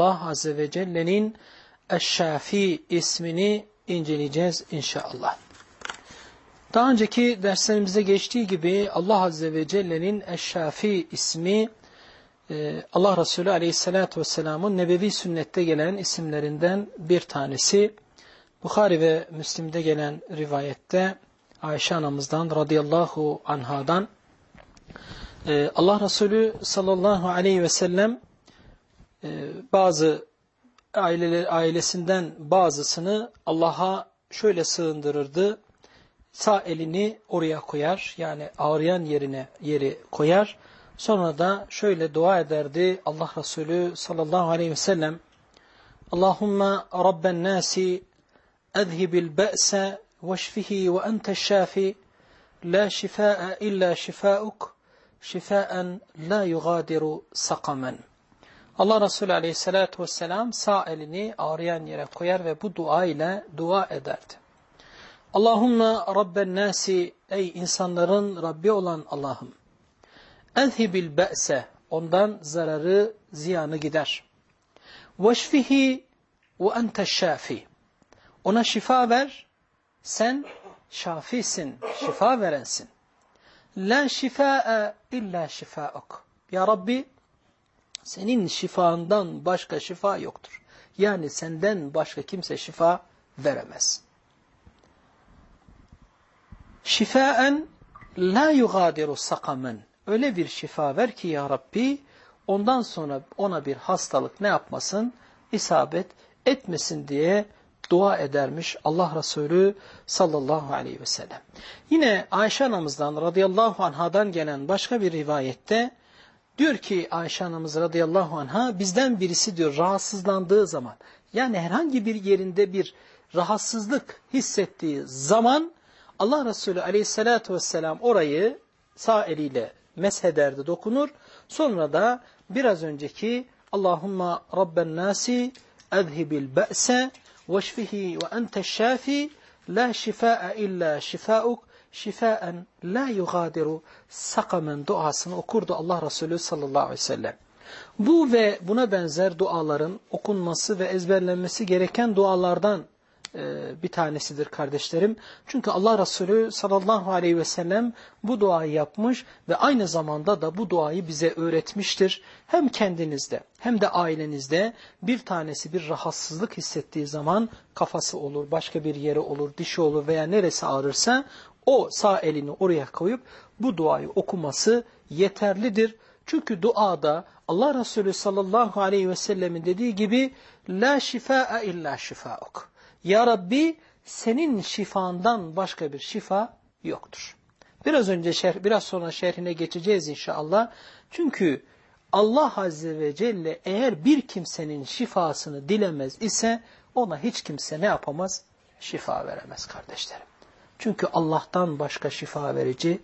Allah Azze ve Celle'nin Eşşafi ismini inceleyeceğiz inşallah. Daha önceki derslerimizde geçtiği gibi Allah Azze ve Celle'nin Eşşafi ismi e, Allah Resulü Aleyhisselatü Vesselam'ın nebevi sünnette gelen isimlerinden bir tanesi. Bukhari ve Müslim'de gelen rivayette Ayşe anamızdan radıyallahu anhadan e, Allah Resulü sallallahu aleyhi ve sellem bazı aileler, ailesinden bazısını Allah'a şöyle sığındırırdı. Sağ elini oraya koyar yani ağrıyan yerine yeri koyar. Sonra da şöyle dua ederdi Allah Resulü sallallahu aleyhi ve sellem Allahümme Rabben nasi ezhibil be'se veşfihi ve ente şafi la şifaa illa şifauk şifaen la yugadiru sakamen Allah Resulü Aleyhisselatü vesselam sağ elini ağrıyan yere koyar ve bu dua ile dua ederdi. Allahümme Rabben nasi ey insanların Rabbi olan Allah'ım. Ezhibil be'se ondan zararı ziyanı gider. Veşfihi ve ente şafi. Ona şifa ver. Sen şafisin, şifa verensin. La şifaa illa şifauk. Ya Rabbi senin şifandan başka şifa yoktur. Yani senden başka kimse şifa veremez. Şifaen la yugadiru sakamen. Öyle bir şifa ver ki ya Rabbi ondan sonra ona bir hastalık ne yapmasın? isabet etmesin diye dua edermiş Allah Resulü sallallahu aleyhi ve sellem. Yine Ayşe anamızdan radıyallahu anhadan gelen başka bir rivayette Diyor ki Ayşe anamız radıyallahu anha bizden birisi diyor rahatsızlandığı zaman yani herhangi bir yerinde bir rahatsızlık hissettiği zaman Allah Resulü aleyhissalatü vesselam orayı sağ eliyle meshederdi dokunur. Sonra da biraz önceki Allahumma Rabben nasi ezhibil be'se veşfihi ve ente şafi la şifaa illa şifauk şifaen la yugadiru sakamen duasını okurdu Allah Resulü sallallahu aleyhi ve sellem. Bu ve buna benzer duaların okunması ve ezberlenmesi gereken dualardan e, bir tanesidir kardeşlerim. Çünkü Allah Resulü sallallahu aleyhi ve sellem bu duayı yapmış ve aynı zamanda da bu duayı bize öğretmiştir. Hem kendinizde hem de ailenizde bir tanesi bir rahatsızlık hissettiği zaman kafası olur, başka bir yere olur, dişi olur veya neresi ağrırsa o sağ elini oraya koyup bu duayı okuması yeterlidir. Çünkü duada Allah Resulü sallallahu aleyhi ve sellemin dediği gibi La şifaa illa şifauk. Ya Rabbi senin şifandan başka bir şifa yoktur. Biraz önce şerh, biraz sonra şerhine geçeceğiz inşallah. Çünkü Allah Azze ve Celle eğer bir kimsenin şifasını dilemez ise ona hiç kimse ne yapamaz? Şifa veremez kardeşlerim. Çünkü Allah'tan başka şifa verici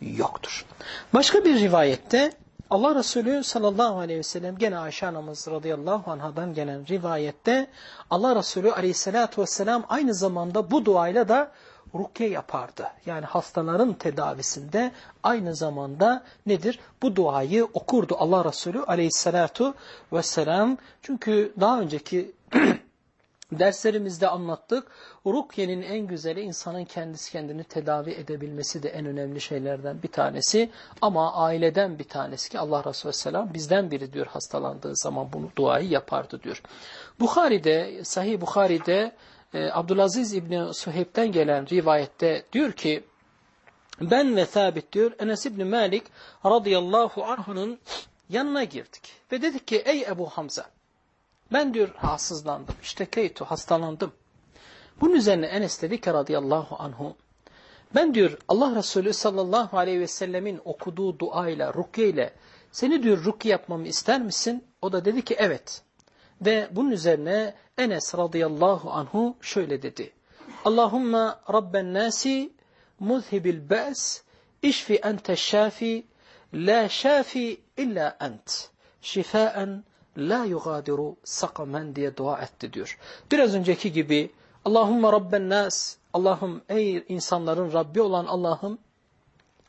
yoktur. Başka bir rivayette Allah Resulü sallallahu aleyhi ve sellem gene Ayşe anamız radıyallahu anhadan gelen rivayette Allah Resulü aleyhissalatü vesselam aynı zamanda bu duayla da rukiye yapardı. Yani hastaların tedavisinde aynı zamanda nedir? Bu duayı okurdu Allah Resulü aleyhissalatu vesselam. Çünkü daha önceki Derslerimizde anlattık. Rukyenin en güzeli insanın kendisi kendini tedavi edebilmesi de en önemli şeylerden bir tanesi. Ama aileden bir tanesi ki Allah Resulü Selam bizden biri diyor hastalandığı zaman bunu duayı yapardı diyor. Bukhari'de, Sahih Bukhari'de e, Abdülaziz İbni Suheyb'den gelen rivayette diyor ki ben ve Thabit diyor Enes İbni Malik radıyallahu anh'ın yanına girdik. Ve dedik ki ey Ebu Hamza ben diyor rahatsızlandım. İşte keytu hastalandım. Bunun üzerine Enes dedi ki radıyallahu anhu. Ben diyor Allah Resulü sallallahu aleyhi ve sellemin okuduğu duayla, rukiye ile seni diyor rukiye yapmamı ister misin? O da dedi ki evet. Ve bunun üzerine Enes radıyallahu anhu şöyle dedi. Allahumma rabben nasi muzhibil ba's işfi ente şafi la şafi illa ent şifaen la yugadiru sakamen diye dua etti diyor. Biraz önceki gibi Allahümme rabben nas Allah'ım ey insanların Rabbi olan Allah'ım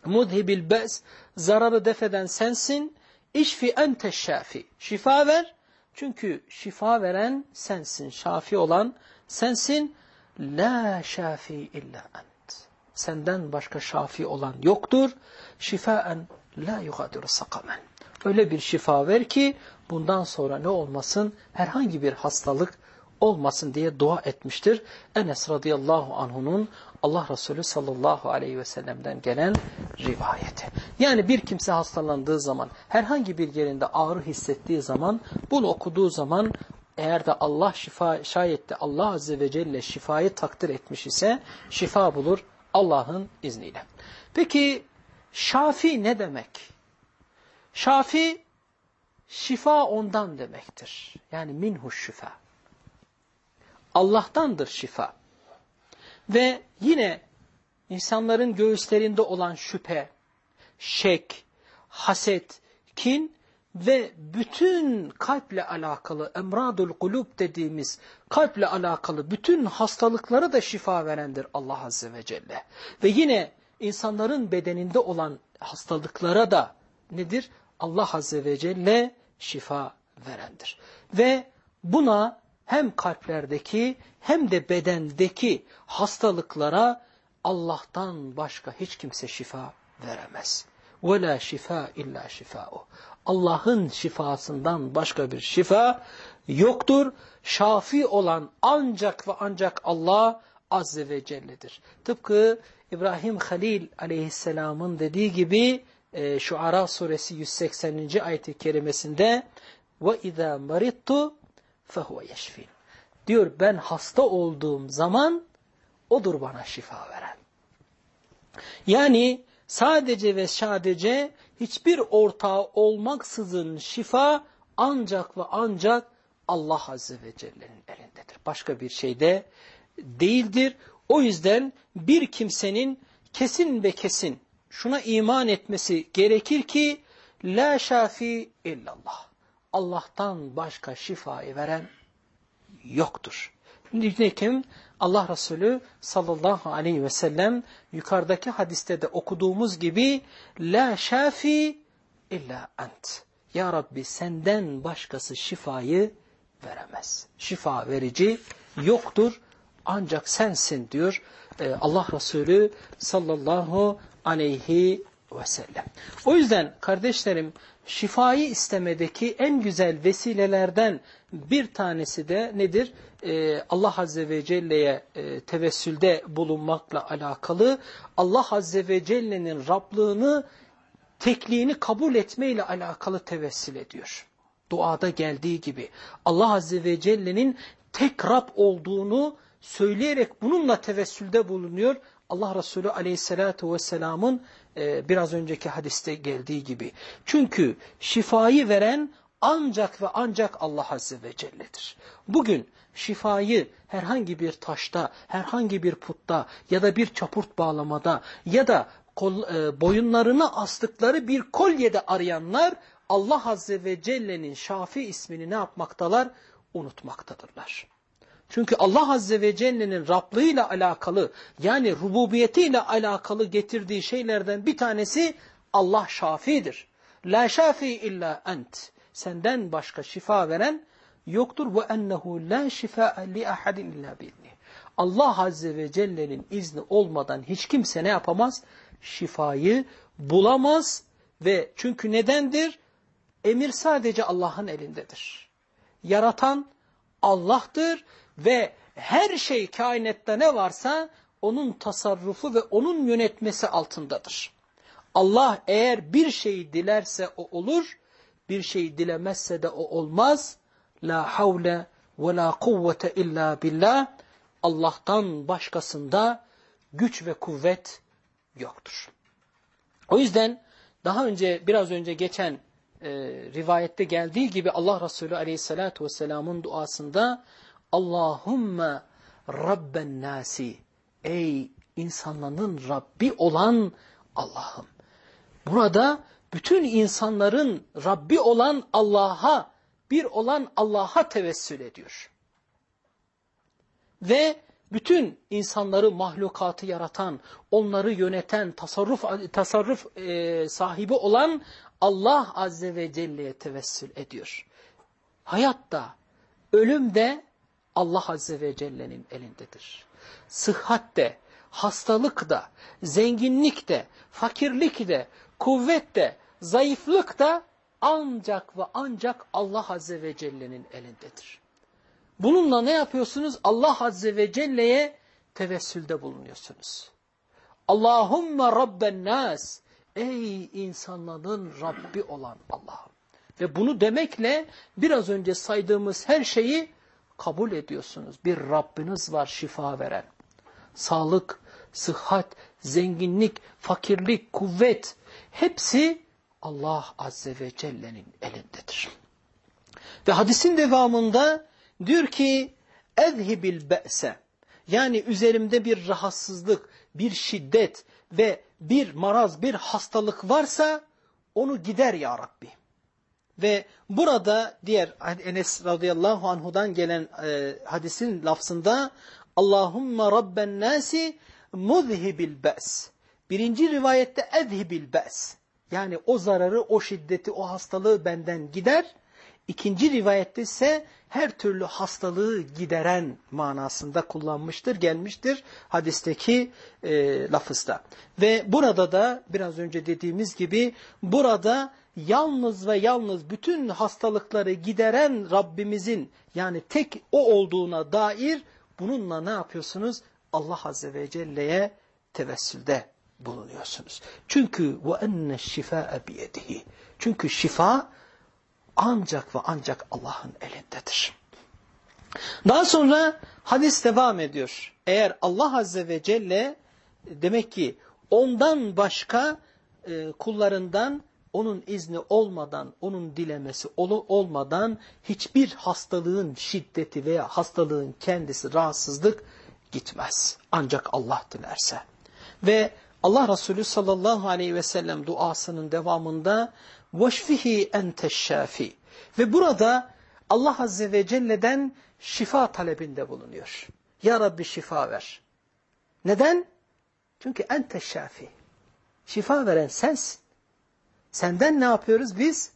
mudhibil be's zararı defeden sensin işfi ente şafi şifa ver Çünkü şifa veren sensin, şafi olan sensin. La şafi illa ent. Senden başka şafi olan yoktur. Şifaen la yugadiru sakamen. Öyle bir şifa ver ki bundan sonra ne olmasın? Herhangi bir hastalık olmasın diye dua etmiştir. Enes radıyallahu anhunun Allah Resulü sallallahu aleyhi ve sellem'den gelen rivayeti. Yani bir kimse hastalandığı zaman, herhangi bir yerinde ağrı hissettiği zaman, bunu okuduğu zaman eğer de Allah şifa, şayet de Allah azze ve celle şifayı takdir etmiş ise şifa bulur Allah'ın izniyle. Peki şafi ne demek? Şafi şifa ondan demektir. Yani minhu şifa. Allah'tandır şifa. Ve yine insanların göğüslerinde olan şüphe, şek, haset, kin ve bütün kalple alakalı emradul kulub dediğimiz kalple alakalı bütün hastalıkları da şifa verendir Allah Azze ve Celle. Ve yine insanların bedeninde olan hastalıklara da nedir? Allah Azze ve Celle şifa verendir. Ve buna hem kalplerdeki hem de bedendeki hastalıklara Allah'tan başka hiç kimse şifa veremez. وَلَا şifa illa şifa'u. Allah'ın şifasından başka bir şifa yoktur. Şafi olan ancak ve ancak Allah Azze ve Celle'dir. Tıpkı İbrahim Halil aleyhisselamın dediği gibi e, Şuara suresi 180. ayet-i kerimesinde وَاِذَا مَرِضْتُ فَهُوَ يَشْفِينَ Diyor ben hasta olduğum zaman odur bana şifa veren. Yani sadece ve sadece hiçbir ortağı olmaksızın şifa ancak ve ancak Allah Azze ve Celle'nin elindedir. Başka bir şey de değildir. O yüzden bir kimsenin kesin ve kesin şuna iman etmesi gerekir ki La şafi illallah. Allah'tan başka şifayı veren yoktur. Nitekim Allah Resulü sallallahu aleyhi ve sellem yukarıdaki hadiste de okuduğumuz gibi La şafi illa ent. Ya Rabbi senden başkası şifayı veremez. Şifa verici yoktur ancak sensin diyor e, Allah Resulü sallallahu aleyhi ve sellem. O yüzden kardeşlerim şifayı istemedeki en güzel vesilelerden bir tanesi de nedir? Ee, Allah Azze ve Celle'ye e, tevessülde bulunmakla alakalı Allah Azze ve Celle'nin Rablığını, tekliğini kabul etmeyle alakalı tevessül ediyor. Duada geldiği gibi Allah Azze ve Celle'nin tek Rab olduğunu söyleyerek bununla tevessülde bulunuyor. Allah Resulü Aleyhisselatü Vesselam'ın e, biraz önceki hadiste geldiği gibi. Çünkü şifayı veren ancak ve ancak Allah Azze ve Celle'dir. Bugün şifayı herhangi bir taşta, herhangi bir putta ya da bir çapurt bağlamada ya da kol, e, boyunlarına astıkları bir kolyede arayanlar Allah Azze ve Celle'nin Şafi ismini ne yapmaktalar? Unutmaktadırlar. Çünkü Allah Azze ve Celle'nin Rablığıyla alakalı yani rububiyetiyle alakalı getirdiği şeylerden bir tanesi Allah şafidir. La şafi illa ent. Senden başka şifa veren yoktur. Ve ennehu la şifa li ahadin illa bi'ni. Allah Azze ve Celle'nin izni olmadan hiç kimse ne yapamaz? Şifayı bulamaz ve çünkü nedendir? Emir sadece Allah'ın elindedir. Yaratan Allah'tır ve her şey kainatta ne varsa onun tasarrufu ve onun yönetmesi altındadır. Allah eğer bir şeyi dilerse o olur, bir şeyi dilemezse de o olmaz. La havle ve la kuvvete illa billah. Allah'tan başkasında güç ve kuvvet yoktur. O yüzden daha önce biraz önce geçen e, rivayette geldiği gibi Allah Resulü Aleyhisselatü Vesselam'ın duasında Allahümme Rabben nasi ey insanların Rabbi olan Allah'ım. Burada bütün insanların Rabbi olan Allah'a, bir olan Allah'a tevessül ediyor. Ve bütün insanları, mahlukatı yaratan, onları yöneten, tasarruf, tasarruf e, sahibi olan Allah Azze ve Celle'ye tevessül ediyor. hayat da, ölüm de Allah Azze ve Celle'nin elindedir. Sıhhat de, hastalık da, zenginlik de, fakirlik de, kuvvet de, zayıflık da ancak ve ancak Allah Azze ve Celle'nin elindedir. Bununla ne yapıyorsunuz? Allah Azze ve Celle'ye tevessülde bulunuyorsunuz. Allahümme Rabben nas. Ey insanların Rabbi olan Allah'ım. Ve bunu demekle biraz önce saydığımız her şeyi kabul ediyorsunuz. Bir Rabbiniz var şifa veren. Sağlık, sıhhat, zenginlik, fakirlik, kuvvet hepsi Allah Azze ve Celle'nin elindedir. Ve hadisin devamında diyor ki ezhibil be'se yani üzerimde bir rahatsızlık, bir şiddet ve bir maraz, bir hastalık varsa onu gider ya Rabbi. Ve burada diğer Enes radıyallahu anhudan gelen e, hadisin lafzında Allahümme rabben nasi muzhibil be's. Birinci rivayette ezhibil be's. Yani o zararı, o şiddeti, o hastalığı benden gider. İkinci rivayette ise her türlü hastalığı gideren manasında kullanmıştır, gelmiştir hadisteki e, lafızda. Ve burada da biraz önce dediğimiz gibi burada yalnız ve yalnız bütün hastalıkları gideren Rabbimizin yani tek o olduğuna dair bununla ne yapıyorsunuz? Allah Azze ve Celle'ye tevessülde bulunuyorsunuz. Çünkü enne şifâe biyedihi. Çünkü şifa ancak ve ancak Allah'ın elindedir. Daha sonra hadis devam ediyor. Eğer Allah Azze ve Celle demek ki ondan başka e, kullarından onun izni olmadan, onun dilemesi olmadan hiçbir hastalığın şiddeti veya hastalığın kendisi rahatsızlık gitmez. Ancak Allah dilerse. Ve Allah Resulü sallallahu aleyhi ve sellem duasının devamında وَشْفِهِ اَنْتَ الشَّافِي Ve burada Allah Azze ve Celle'den şifa talebinde bulunuyor. Ya Rabbi şifa ver. Neden? Çünkü ente şafi. Şifa veren sensin. Senden ne yapıyoruz biz?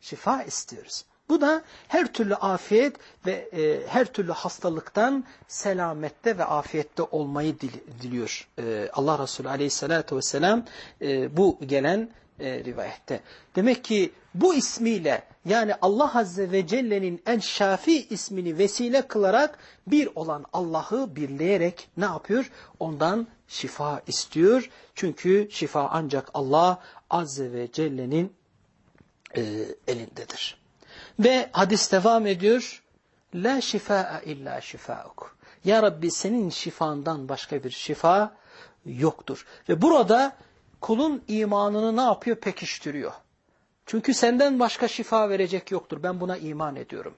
Şifa istiyoruz. Bu da her türlü afiyet ve e, her türlü hastalıktan selamette ve afiyette olmayı dil, diliyor. E, Allah Resulü aleyhissalatü vesselam e, bu gelen e, rivayette. Demek ki bu ismiyle yani Allah Azze ve Celle'nin en şafi ismini vesile kılarak bir olan Allah'ı birleyerek ne yapıyor? Ondan şifa istiyor. Çünkü şifa ancak Allah Azze ve Celle'nin e, elindedir. Ve hadis devam ediyor. La şifaa illa şifauk. Ya Rabbi senin şifandan başka bir şifa yoktur. Ve burada kulun imanını ne yapıyor? Pekiştiriyor. Çünkü senden başka şifa verecek yoktur. Ben buna iman ediyorum.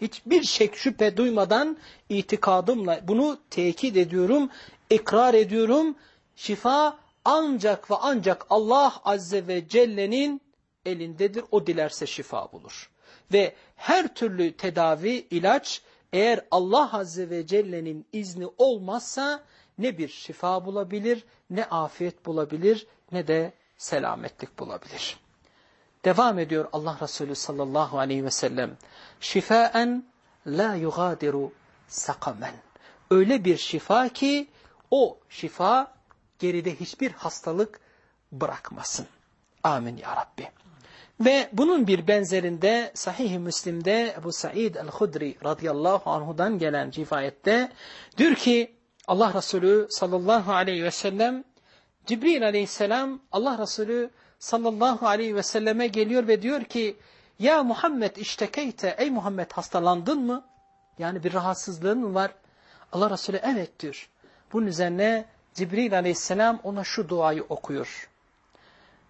Hiçbir şek şüphe duymadan itikadımla bunu tekit ediyorum, ikrar ediyorum. Şifa ancak ve ancak Allah Azze ve Celle'nin elindedir. O dilerse şifa bulur. Ve her türlü tedavi, ilaç eğer Allah Azze ve Celle'nin izni olmazsa ne bir şifa bulabilir, ne afiyet bulabilir, ne de selametlik bulabilir. Devam ediyor Allah Resulü sallallahu aleyhi ve sellem. Şifaen la yugadiru sakamen. Öyle bir şifa ki o şifa geride hiçbir hastalık bırakmasın. Amin ya Rabbi. Ve bunun bir benzerinde Sahih-i Müslim'de Ebu Said el-Hudri radıyallahu anhudan gelen rivayette diyor ki Allah Resulü sallallahu aleyhi ve sellem Cibril aleyhisselam Allah Resulü sallallahu aleyhi ve selleme geliyor ve diyor ki ya Muhammed iştekeyte ey Muhammed hastalandın mı? Yani bir rahatsızlığın mı var? Allah Resulü evet diyor. Bunun üzerine Cibril aleyhisselam ona şu duayı okuyor.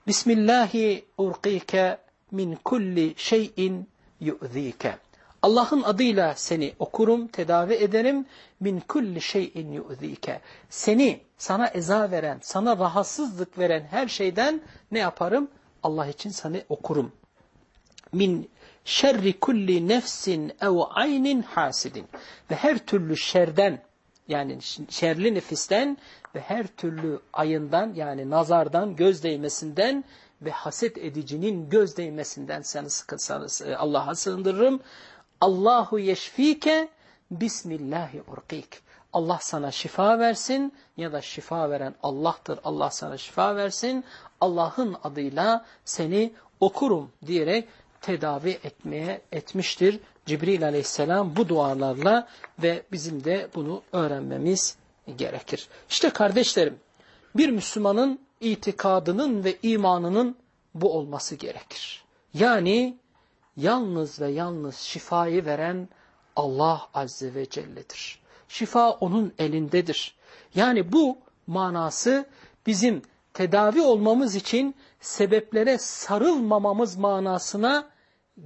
Bismillahi urqike min kulli şeyin yu'zike. Allah'ın adıyla seni okurum, tedavi ederim. Min kulli şeyin yu'zike. Seni, sana eza veren, sana rahatsızlık veren her şeyden ne yaparım? Allah için seni okurum. Min şerri kulli nefsin ev aynin hasidin. Ve her türlü şerden, yani şerli nefisten ve her türlü ayından yani nazardan, göz değmesinden ve haset edicinin göz değmesinden seni sıkınsanız e, Allah'a sığındırırım. Allahu yeşfike bismillahi urqik. Allah sana şifa versin ya da şifa veren Allah'tır. Allah sana şifa versin. Allah'ın adıyla seni okurum diyerek tedavi etmeye etmiştir. Cibril aleyhisselam bu dualarla ve bizim de bunu öğrenmemiz gerekir. İşte kardeşlerim bir Müslümanın itikadının ve imanının bu olması gerekir. Yani yalnız ve yalnız şifayı veren Allah Azze ve Celle'dir. Şifa onun elindedir. Yani bu manası bizim tedavi olmamız için sebeplere sarılmamamız manasına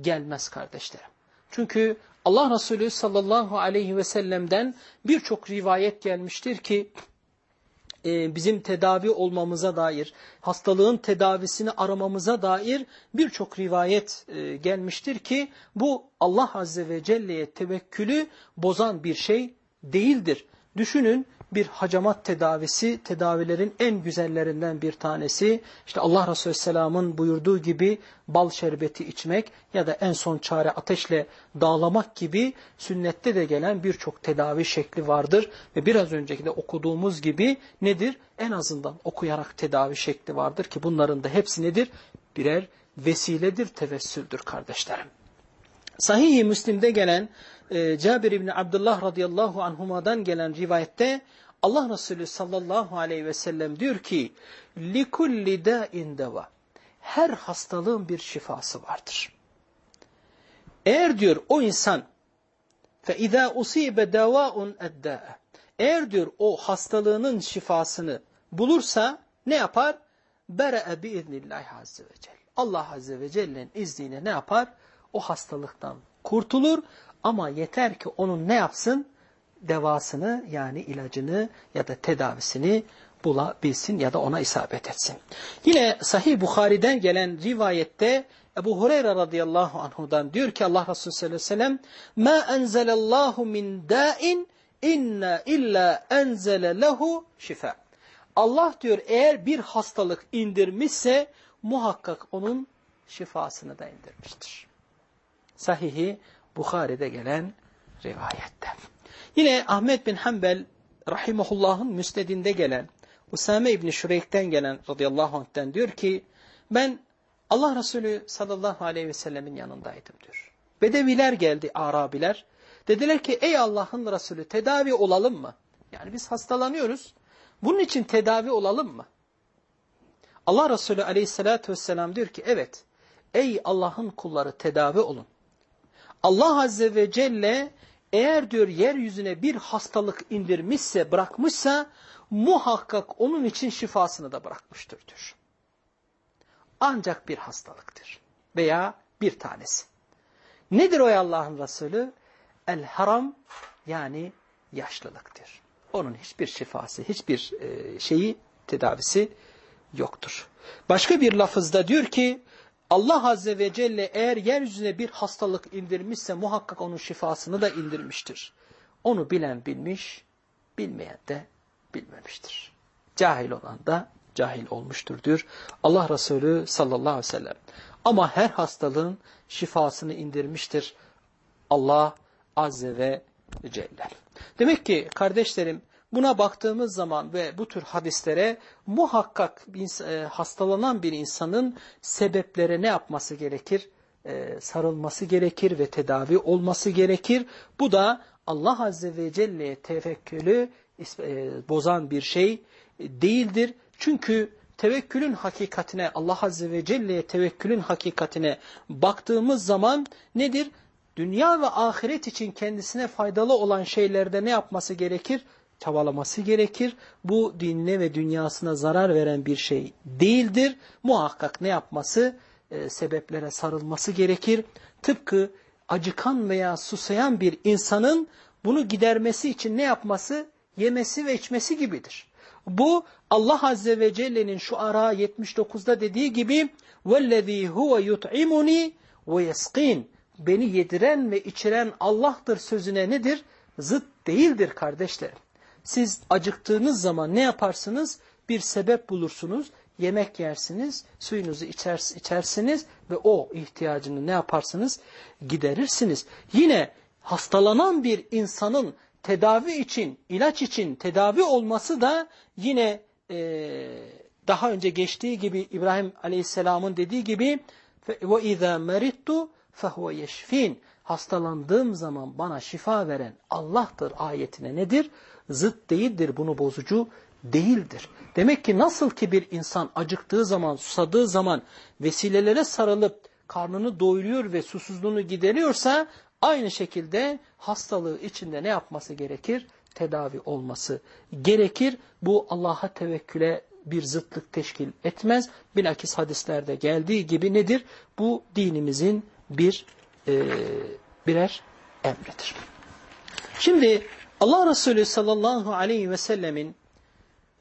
gelmez kardeşlerim. Çünkü Allah Resulü sallallahu aleyhi ve sellem'den birçok rivayet gelmiştir ki e, bizim tedavi olmamıza dair, hastalığın tedavisini aramamıza dair birçok rivayet e, gelmiştir ki bu Allah Azze ve Celle'ye tevekkülü bozan bir şey değildir. Düşünün bir hacamat tedavisi, tedavilerin en güzellerinden bir tanesi. İşte Allah Resulü Selam'ın buyurduğu gibi bal şerbeti içmek ya da en son çare ateşle dağlamak gibi sünnette de gelen birçok tedavi şekli vardır. Ve biraz önceki de okuduğumuz gibi nedir? En azından okuyarak tedavi şekli vardır ki bunların da hepsi nedir? Birer vesiledir, tevessüldür kardeşlerim. Sahih-i Müslim'de gelen e, Cabir İbni Abdullah radıyallahu anhuma'dan gelen rivayette Allah Resulü sallallahu aleyhi ve sellem diyor ki لِكُلِّ دَاءٍ دَوَى Her hastalığın bir şifası vardır. Eğer diyor o insan فَاِذَا اُصِيبَ دَوَاءٌ اَدَّاءَ Eğer diyor o hastalığının şifasını bulursa ne yapar? بَرَأَ بِاِذْنِ اللّٰهِ azze ve celle. Allah azze ve celle'nin izniyle ne yapar? O hastalıktan kurtulur ama yeter ki onun ne yapsın? Devasını yani ilacını ya da tedavisini bulabilsin ya da ona isabet etsin. Yine Sahih Bukhari'den gelen rivayette Ebu Hureyre radıyallahu anhudan diyor ki Allah Resulü sallallahu aleyhi ve sellem مَا أَنْزَلَ اللّٰهُ مِنْ دَاءٍ اِنَّا اِلَّا اَنْزَلَ لَهُ شِفَى Allah diyor eğer bir hastalık indirmişse muhakkak onun şifasını da indirmiştir. Sahihi Bukhari'de gelen rivayette. Yine Ahmet bin Hanbel rahimahullah'ın müsnedinde gelen Usame İbni Şureyk'ten gelen radıyallahu anh'ten diyor ki ben Allah Resulü sallallahu aleyhi ve sellemin yanındaydım diyor. Bedeviler geldi Arabiler. Dediler ki ey Allah'ın Resulü tedavi olalım mı? Yani biz hastalanıyoruz. Bunun için tedavi olalım mı? Allah Resulü aleyhissalatü vesselam diyor ki evet ey Allah'ın kulları tedavi olun. Allah Azze ve Celle eğer diyor yeryüzüne bir hastalık indirmişse, bırakmışsa muhakkak onun için şifasını da bırakmıştır diyor. Ancak bir hastalıktır veya bir tanesi. Nedir o Allah'ın Resulü? El haram yani yaşlılıktır. Onun hiçbir şifası, hiçbir e, şeyi, tedavisi yoktur. Başka bir lafızda diyor ki Allah Azze ve Celle eğer yeryüzüne bir hastalık indirmişse muhakkak onun şifasını da indirmiştir. Onu bilen bilmiş, bilmeyen de bilmemiştir. Cahil olan da cahil olmuştur diyor Allah Resulü sallallahu aleyhi ve sellem. Ama her hastalığın şifasını indirmiştir Allah Azze ve Celle. Demek ki kardeşlerim Buna baktığımız zaman ve bu tür hadislere muhakkak e, hastalanan bir insanın sebeplere ne yapması gerekir? E, sarılması gerekir ve tedavi olması gerekir. Bu da Allah Azze ve Celle'ye tefekkülü e, bozan bir şey değildir. Çünkü tevekkülün hakikatine, Allah Azze ve Celle'ye tevekkülün hakikatine baktığımız zaman nedir? Dünya ve ahiret için kendisine faydalı olan şeylerde ne yapması gerekir? çabalaması gerekir. Bu dinine ve dünyasına zarar veren bir şey değildir. Muhakkak ne yapması? E, sebeplere sarılması gerekir. Tıpkı acıkan veya susayan bir insanın bunu gidermesi için ne yapması? Yemesi ve içmesi gibidir. Bu Allah Azze ve Celle'nin şu ara 79'da dediği gibi وَالَّذ۪ي هُوَ يُطْعِمُنِي وَيَسْقِينَ Beni yediren ve içiren Allah'tır sözüne nedir? Zıt değildir kardeşlerim. Siz acıktığınız zaman ne yaparsınız? Bir sebep bulursunuz, yemek yersiniz, suyunuzu içer, içersiniz ve o ihtiyacını ne yaparsınız? Giderirsiniz. Yine hastalanan bir insanın tedavi için, ilaç için tedavi olması da yine e, daha önce geçtiği gibi İbrahim Aleyhisselam'ın dediği gibi ve izâ merittu fehuve yeşfin hastalandığım zaman bana şifa veren Allah'tır ayetine nedir? Zıt değildir, bunu bozucu değildir. Demek ki nasıl ki bir insan acıktığı zaman, susadığı zaman vesilelere sarılıp karnını doyuruyor ve susuzluğunu gideriyorsa aynı şekilde hastalığı içinde ne yapması gerekir? Tedavi olması gerekir. Bu Allah'a tevekküle bir zıtlık teşkil etmez. Bilakis hadislerde geldiği gibi nedir? Bu dinimizin bir e, birer emridir. Şimdi Allah Resulü sallallahu aleyhi ve sellemin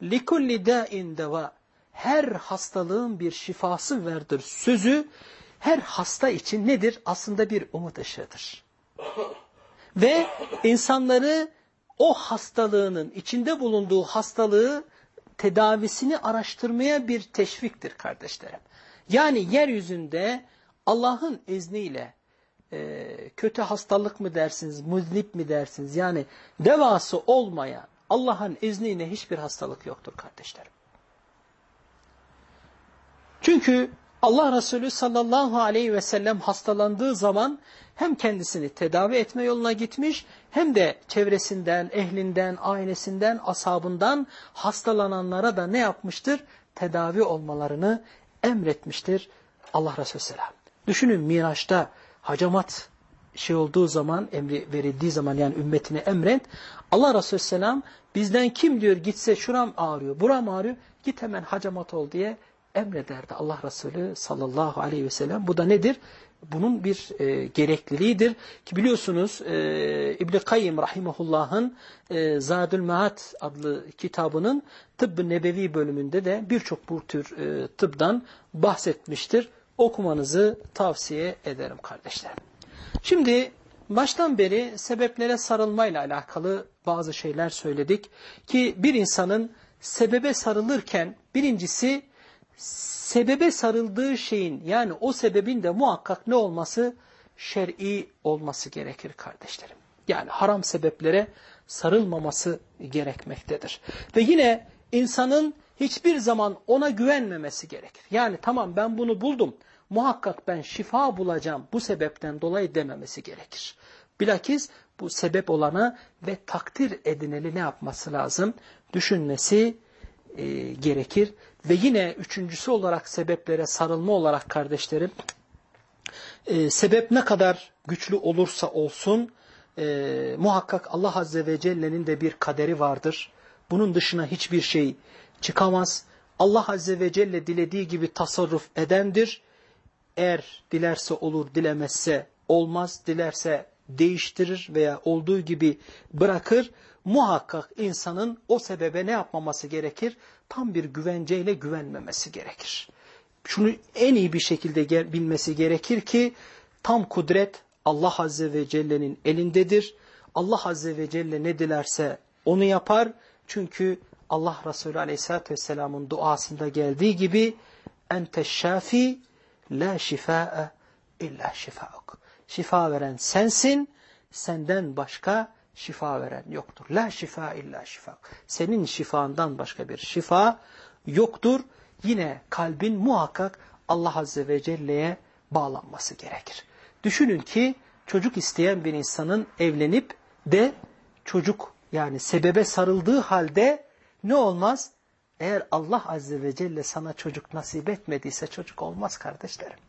likulli dâin deva her hastalığın bir şifası vardır sözü her hasta için nedir? Aslında bir umut ışığıdır. Ve insanları o hastalığının içinde bulunduğu hastalığı tedavisini araştırmaya bir teşviktir kardeşlerim. Yani yeryüzünde Allah'ın izniyle e, kötü hastalık mı dersiniz, muznip mi dersiniz? Yani devası olmayan Allah'ın izniyle hiçbir hastalık yoktur kardeşlerim. Çünkü Allah Resulü sallallahu aleyhi ve sellem hastalandığı zaman hem kendisini tedavi etme yoluna gitmiş hem de çevresinden, ehlinden, ailesinden, ashabından hastalananlara da ne yapmıştır? Tedavi olmalarını emretmiştir Allah Resulü selam. Düşünün Miraç'ta hacamat şey olduğu zaman, emri verildiği zaman yani ümmetine emret. Allah Resulü Selam bizden kim diyor gitse şuram ağrıyor, buram ağrıyor, git hemen hacamat ol diye emrederdi Allah Resulü sallallahu aleyhi ve sellem. Bu da nedir? Bunun bir e, gerekliliğidir. Ki biliyorsunuz e, İbn-i Kayyim Rahimahullah'ın e, Zadül Maat adlı kitabının tıbb nebevi bölümünde de birçok bu tür e, tıbdan bahsetmiştir. Okumanızı tavsiye ederim kardeşlerim. Şimdi baştan beri sebeplere sarılmayla alakalı bazı şeyler söyledik. Ki bir insanın sebebe sarılırken birincisi sebebe sarıldığı şeyin yani o sebebin de muhakkak ne olması? Şer'i olması gerekir kardeşlerim. Yani haram sebeplere sarılmaması gerekmektedir. Ve yine insanın hiçbir zaman ona güvenmemesi gerekir. Yani tamam ben bunu buldum, muhakkak ben şifa bulacağım bu sebepten dolayı dememesi gerekir. Bilakis bu sebep olana ve takdir edineli ne yapması lazım? Düşünmesi e, gerekir. Ve yine üçüncüsü olarak sebeplere sarılma olarak kardeşlerim, e, sebep ne kadar güçlü olursa olsun, e, muhakkak Allah Azze ve Celle'nin de bir kaderi vardır. Bunun dışına hiçbir şey çıkamaz. Allah Azze ve Celle dilediği gibi tasarruf edendir. Eğer dilerse olur, dilemezse olmaz, dilerse değiştirir veya olduğu gibi bırakır muhakkak insanın o sebebe ne yapmaması gerekir? Tam bir güvenceyle güvenmemesi gerekir. Şunu en iyi bir şekilde bilmesi gerekir ki tam kudret Allah Azze ve Celle'nin elindedir. Allah Azze ve Celle ne dilerse onu yapar. Çünkü Allah Resulü Aleyhisselatü Vesselam'ın duasında geldiği gibi ente şafi la şifaa illa şifauk. Şifa veren sensin, senden başka şifa veren yoktur. La şifa illa şifa. Senin şifandan başka bir şifa yoktur. Yine kalbin muhakkak Allah Azze ve Celle'ye bağlanması gerekir. Düşünün ki çocuk isteyen bir insanın evlenip de çocuk yani sebebe sarıldığı halde ne olmaz? Eğer Allah Azze ve Celle sana çocuk nasip etmediyse çocuk olmaz kardeşlerim.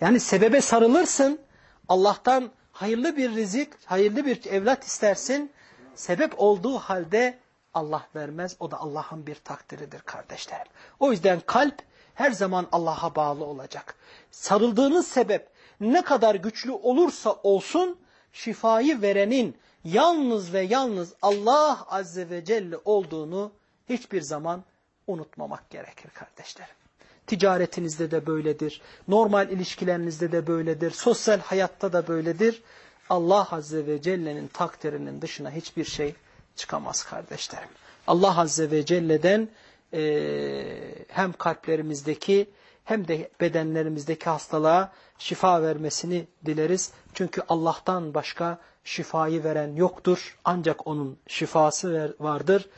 Yani sebebe sarılırsın Allah'tan hayırlı bir rizik, hayırlı bir evlat istersin. Sebep olduğu halde Allah vermez. O da Allah'ın bir takdiridir kardeşlerim. O yüzden kalp her zaman Allah'a bağlı olacak. Sarıldığınız sebep ne kadar güçlü olursa olsun şifayı verenin yalnız ve yalnız Allah Azze ve Celle olduğunu hiçbir zaman unutmamak gerekir kardeşlerim. Ticaretinizde de böyledir. Normal ilişkilerinizde de böyledir. Sosyal hayatta da böyledir. Allah Azze ve Celle'nin takdirinin dışına hiçbir şey çıkamaz kardeşlerim. Allah Azze ve Celle'den hem kalplerimizdeki hem de bedenlerimizdeki hastalığa şifa vermesini dileriz. Çünkü Allah'tan başka şifayı veren yoktur. Ancak onun şifası vardır.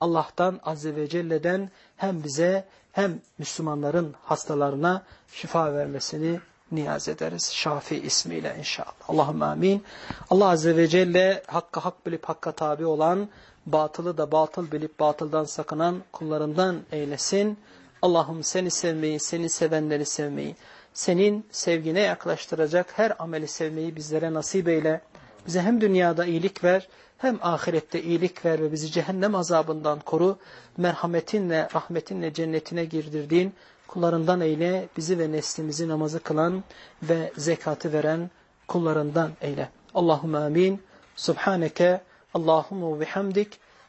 Allah'tan Azze ve Celle'den hem bize hem Müslümanların hastalarına şifa vermesini niyaz ederiz. Şafi ismiyle inşallah. Allahümme amin. Allah Azze ve Celle hakka hak bilip hakka tabi olan, batılı da batıl bilip batıldan sakınan kullarından eylesin. Allah'ım seni sevmeyi, seni sevenleri sevmeyi, senin sevgine yaklaştıracak her ameli sevmeyi bizlere nasip eyle. Bize hem dünyada iyilik ver, hem ahirette iyilik ver ve bizi cehennem azabından koru. Merhametinle, rahmetinle cennetine girdirdiğin kullarından eyle. Bizi ve neslimizi namazı kılan ve zekatı veren kullarından eyle. Allahümme amin. Subhaneke Allahümme bihamdik.